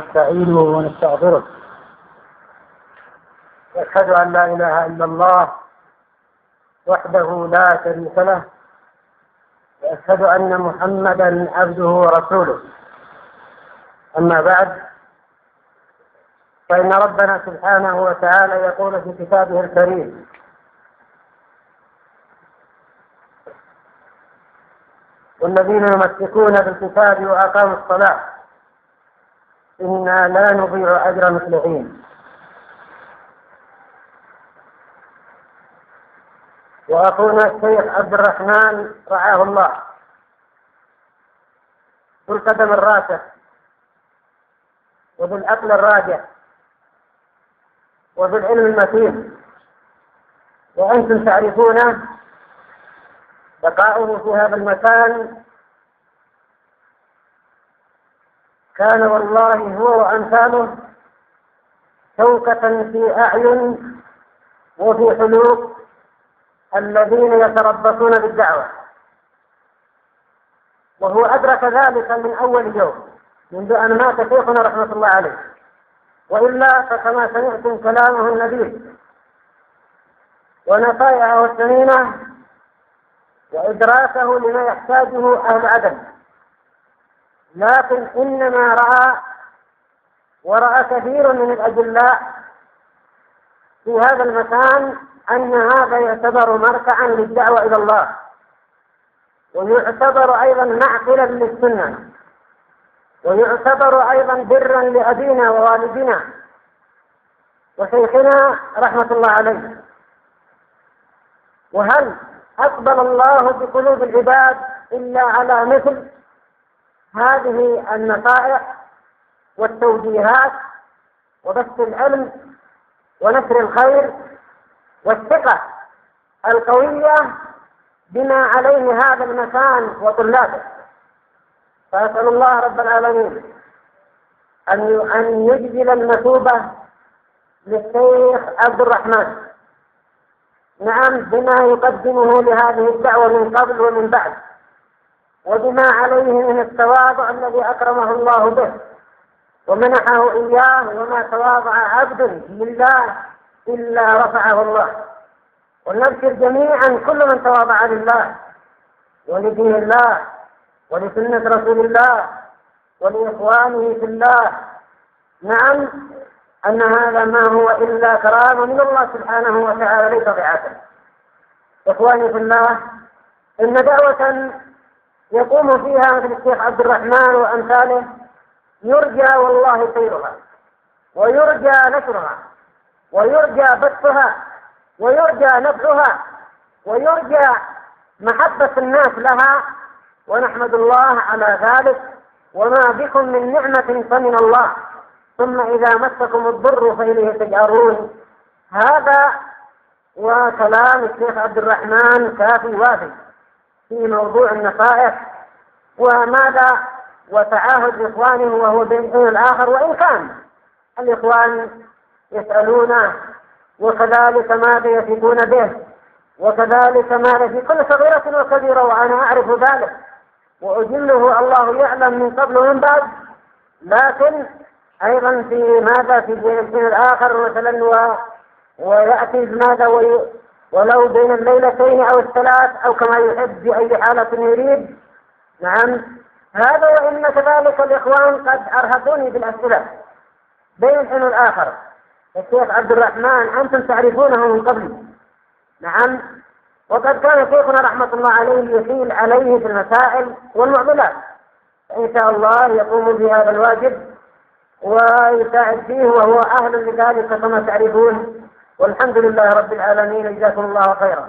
نستعينه ونستغفره. واشهد أن لا إله إلا الله وحده لا شريك له. وأشهد أن محمدا عبده ورسوله. أما بعد فإن ربنا سبحانه وتعالى يقول في كتابه الكريم والذين يمسكون بالكتاب وأقاموا الصلاة إنا لا نضيع أجر المصلحين وأخونا الشيخ عبد الرحمن رعاه الله. بالقدم الراسخ وبالعقل الراجع وبالعلم المتين. وأنتم تعرفون بقاؤه في هذا المكان كان والله هو وأمثاله شوكة في أعين وفي حلوق الذين يتربصون بالدعوة. وهو أدرك ذلك من أول يوم منذ أن مات شيخنا رحمة الله عليه. وإلا فكما سمعتم كلامه النبيل ونصائحه الثمينة وإدراكه لما يحتاجه أهل عدن لكن إنما رأى ورأى كثير من الأجلاء في هذا المكان أن هذا يعتبر مركعا للدعوة إلى الله ويعتبر أيضا معقلا للسنة ويعتبر أيضا برا لأبينا ووالدنا وشيخنا رحمة الله عليه. وهل أقبل الله بقلوب العباد إلا على مثل؟ هذه النصائح والتوجيهات وبث العلم ونشر الخير والثقة القوية بما عليه هذا المكان وطلابه. فأسأل الله رب العالمين أن أن يجزل المثوبة للشيخ عبد الرحمن. نعم بما يقدمه لهذه الدعوة من قبل ومن بعد. وبما عليه من التواضع الذي أكرمه الله به ومنحه إياه وما تواضع عبد لله إلا رفعه الله. ونبشر جميعا كل من تواضع لله ولدين الله ولسنة رسول الله ولإخوانه في الله. نعم أن هذا ما هو إلا كرامة من الله سبحانه وتعالى ليس ضعافا إخواني في الله إن دعوة يقوم فيها مثل الشيخ عبد الرحمن وأمثاله يرجى والله خيرها ويرجى نشرها ويرجى بثها ويرجى نفعها ويرجى محبة الناس لها ونحمد الله على ذلك وما بكم من نعمة فمن الله. ثم إذا مسكم الضر فإليه تجأرون. هذا وكلام الشيخ عبد الرحمن كافي وافي. في موضوع النصائح وماذا وتعاهد إخوانه وهو بين الآخر وإن كان. الإخوان يسألون وكذلك ماذا يفيدون به وكذلك ماذا في كل صغيرة وكبيرة وأنا أعرف ذلك وأجله الله يعلم من قبل ومن بعد. لكن أيضا في ماذا في بين الآخر مثلا ويأتي ماذا ولو بين الليلتين أو الثلاث أو كما يحب في أي حالة يريد. نعم. هذا وإن كذلك الإخوان قد أرهقوني بالأسئلة. بين حين الآخر الشيخ عبد الرحمن أنتم تعرفونه من قبل. نعم. وقد كان شيخنا رحمة الله عليه يحيل عليه في المسائل والمعضلات. فإن شاء الله يقوم بهذا الواجب ويساعد فيه وهو أهل لذلك كما تعرفون. والحمد لله رب العالمين جزاكم الله خيرا.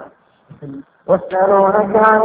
واسألونك عن